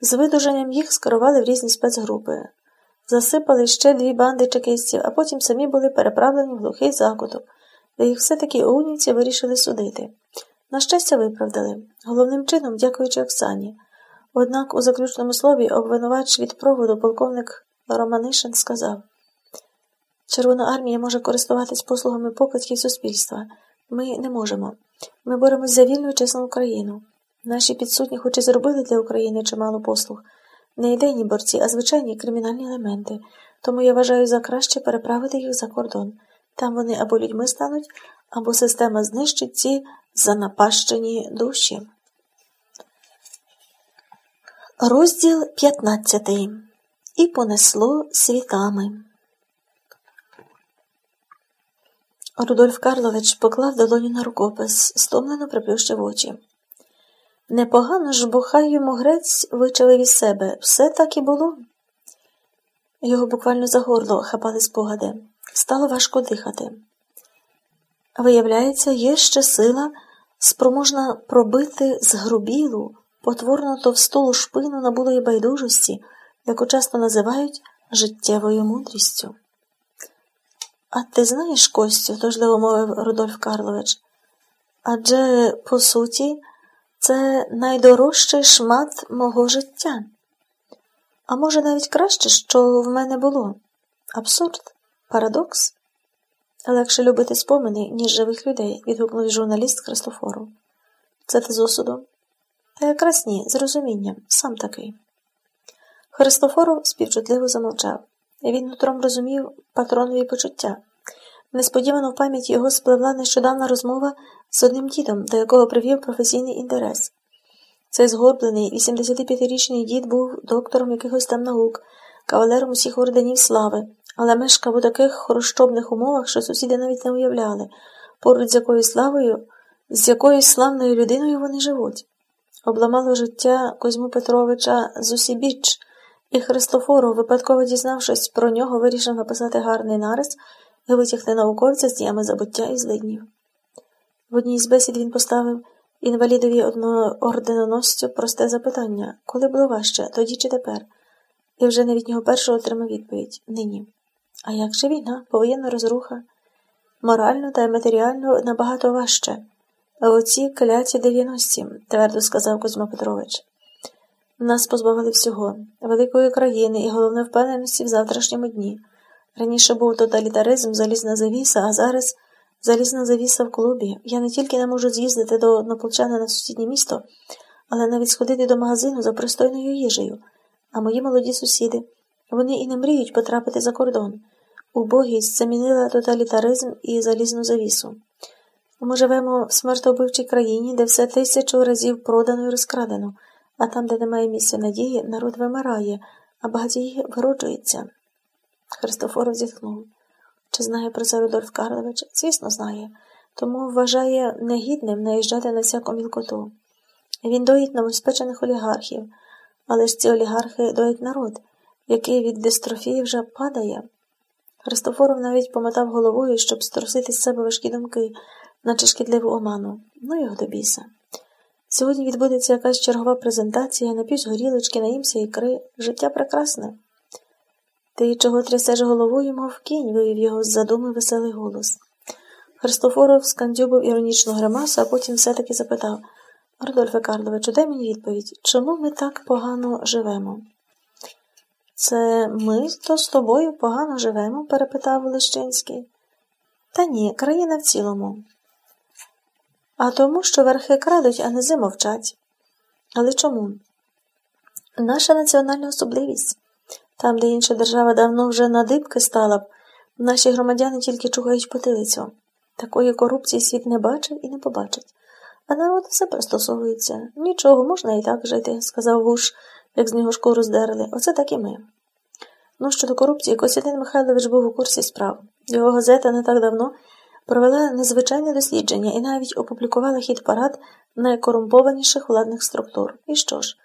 З видуженням їх скерували в різні спецгрупи, засипали ще дві банди чекистів, а потім самі були переправлені в глухий закуток, де їх все-таки унівці вирішили судити. На щастя, виправдали, головним чином, дякуючи Оксані. Однак у заключному слові обвинувач від проводу полковник Романишин сказав Червона армія може користуватись послугами покидьків суспільства. Ми не можемо. Ми боремось за вільну і чесну Україну. Наші підсудні хоч і зробили для України чимало послуг, не ідейні борці, а звичайні кримінальні елементи, тому я вважаю за краще переправити їх за кордон. Там вони або людьми стануть, або система знищить ці занапащені душі. Розділ 15 І понесло світами. Рудольф Карлович поклав долоню на рукопис, стомлено приплющив очі. Непогано ж, бо хай йому грець вичавив із себе. Все так і було. Його буквально за горло хапали спогади. Стало важко дихати. Виявляється, є ще сила, спроможна пробити згрубілу, потворно товсту шпину набулої байдужості, яку часто називають життєвою мудрістю. А ти знаєш, Костю, тожливо мовив Рудольф Карлович, адже, по суті, це найдорожчий шмат мого життя. А може, навіть краще, що в мене було. Абсурд, парадокс. Легше любити спомини, ніж живих людей, відгукнув журналіст Христофору. Це ти з осудом? Та якраз ні, з розумінням, сам такий. Христофоров співчутливо замовчав. Він утром розумів патронові почуття. Несподівано в пам'яті його спливла нещодавна розмова з одним дідом, до якого привів професійний інтерес. Цей згорблений, 85-річний дід був доктором якихось там наук, кавалером усіх орденів слави, але мешкав у таких хрущобних умовах, що сусіди навіть не уявляли, поруч з якою славою, з якоюсь славною людиною вони живуть. Обламало життя Козьму Петровича Зусібіч, і Христофоров, випадково дізнавшись про нього, вирішив написати гарний нарис і витягти науковця з діями забуття і злиднів. В одній з бесід він поставив інвалідові одноорденоносцю просте запитання коли було важче, тоді чи тепер? І вже не від нього першого отримав відповідь нині. А як же війна, повоєнна розруха? Морально та матеріально набагато важче. А оці кляті дев'яності, твердо сказав Козьма Петрович. Нас позбавили всього, великої країни і головне впевненості в завтрашньому дні. Раніше був тоталітаризм, залізна завіса, а зараз залізна завіса в клубі. Я не тільки не можу з'їздити до однополчана в сусіднє місто, але навіть сходити до магазину за пристойною їжею. А мої молоді сусіди, вони і не мріють потрапити за кордон. Убогість замінила тоталітаризм і залізну завісу. Ми живемо в смертовбивчій країні, де все тисячу разів продано і розкрадено, а там, де немає місця надії, народ вимирає, а багатії вироджуються. Христофоров зітхнув. Чи знає про це Рудольф Карлович? Звісно, знає, тому вважає негідним наїжджати на всяку мілкоту. Він доїть новоспечених олігархів, але ж ці олігархи доїть народ, який від дистрофії вже падає. Христофоров навіть помотав головою, щоб струсити з себе важкі думки, наче шкідливу оману. Ну його до біса. Сьогодні відбудеться якась чергова презентація, напівсь горілочки, наїмся ікри. Життя прекрасне. Ти чого трясеш головою, мов кінь, вивів його з задуми веселий голос. Христофоров скандюбив іронічну гримасу, а потім все-таки запитав Рудольфе Карловичу, дай мені відповідь, чому ми так погано живемо? Це ми то з тобою погано живемо? перепитав Лещинський. Та ні, країна в цілому. А тому, що верхи крадуть, а низи мовчать. Але чому? Наша національна особливість. Там, де інша держава давно вже на дибки стала б, наші громадяни тільки чугають потилицю. Такої корупції світ не бачив і не побачить. А народ все пристосовується. Нічого, можна і так жити, сказав вуш, як з нього шкуру здерли. Оце так і ми. Ну, щодо корупції, Костянтин Михайлович був у курсі справ. Його газета не так давно провела незвичайне дослідження і навіть опублікувала хід парад найкорумпованіших владних структур. І що ж?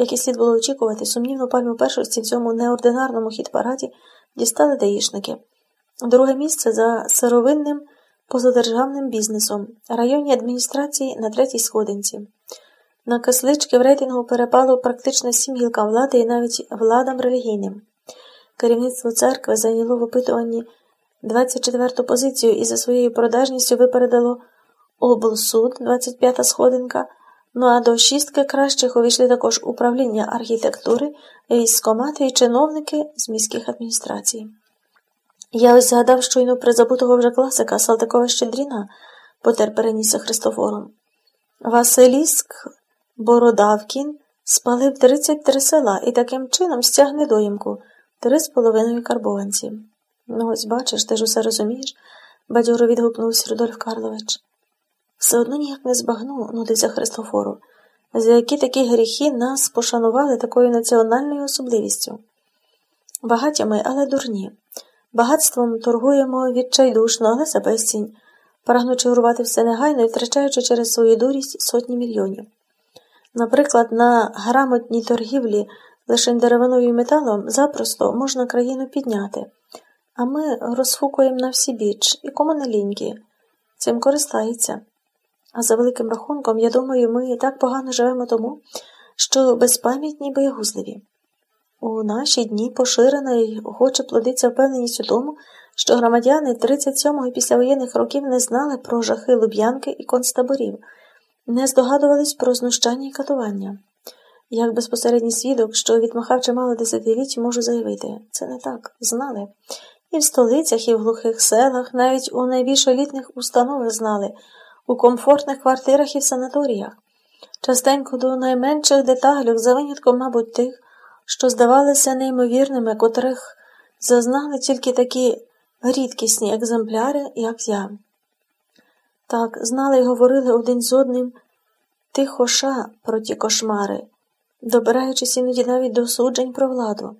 Як і слід було очікувати, сумнівну пальму першості в цьому неординарному хід-параді дістали даїшники. Друге місце за сировинним позадержавним бізнесом, районні адміністрації на третій сходинці. На кислички в рейтингу перепало практично всім гілкам влади і навіть владам релігійним. Керівництво церкви зайняло в опитуванні 24-ту позицію і за своєю продажністю випередило облсуд, 25-та сходинка. Ну а до шістки кращих увійшли також управління архітектури, військомати і чиновники з міських адміністрацій. Я ось згадав щойно призабутого вже класика Салтикова Щедріна, потер перенісся Христофором. Василіск Бородавкін спалив 33 села і таким чином стяг недоїмку три з половиною карбованці. Ну, ось бачиш, ти ж усе розумієш, бадьоро відгукнувся Рудольф Карлович. Все одно ніяк не збагну, нудився Христофору, за які такі гріхи нас пошанували такою національною особливістю. Багаті ми, але дурні. Багатством торгуємо відчайдушно, але за безцінь, прагнучи урвати все негайно і втрачаючи через свою дурість сотні мільйонів. Наприклад, на грамотній торгівлі лише деревиною і металом запросто можна країну підняти, а ми розфукуємо на всі біч і кому не ліньки. Цим користається. А за великим рахунком, я думаю, ми так погано живемо тому, що безпам'ятні боягузливі. У наші дні поширена і охоче плодиться впевненість у тому, що громадяни 37-го і післявоєнних років не знали про жахи Луб'янки і концтаборів, не здогадувались про знущання і катування. Як безпосередній свідок, що відмахав чимало десятиліть, можу заявити, це не так, знали. І в столицях, і в глухих селах, навіть у найбільш елітних установах знали, у комфортних квартирах і в санаторіях, частенько до найменших деталей, за винятком, мабуть, тих, що здавалися неймовірними, котрих зазнали тільки такі рідкісні екземпляри, як я. Так, знали й говорили один з одним тихоша про ті кошмари, добираючись іноді навіть до суджень про владу.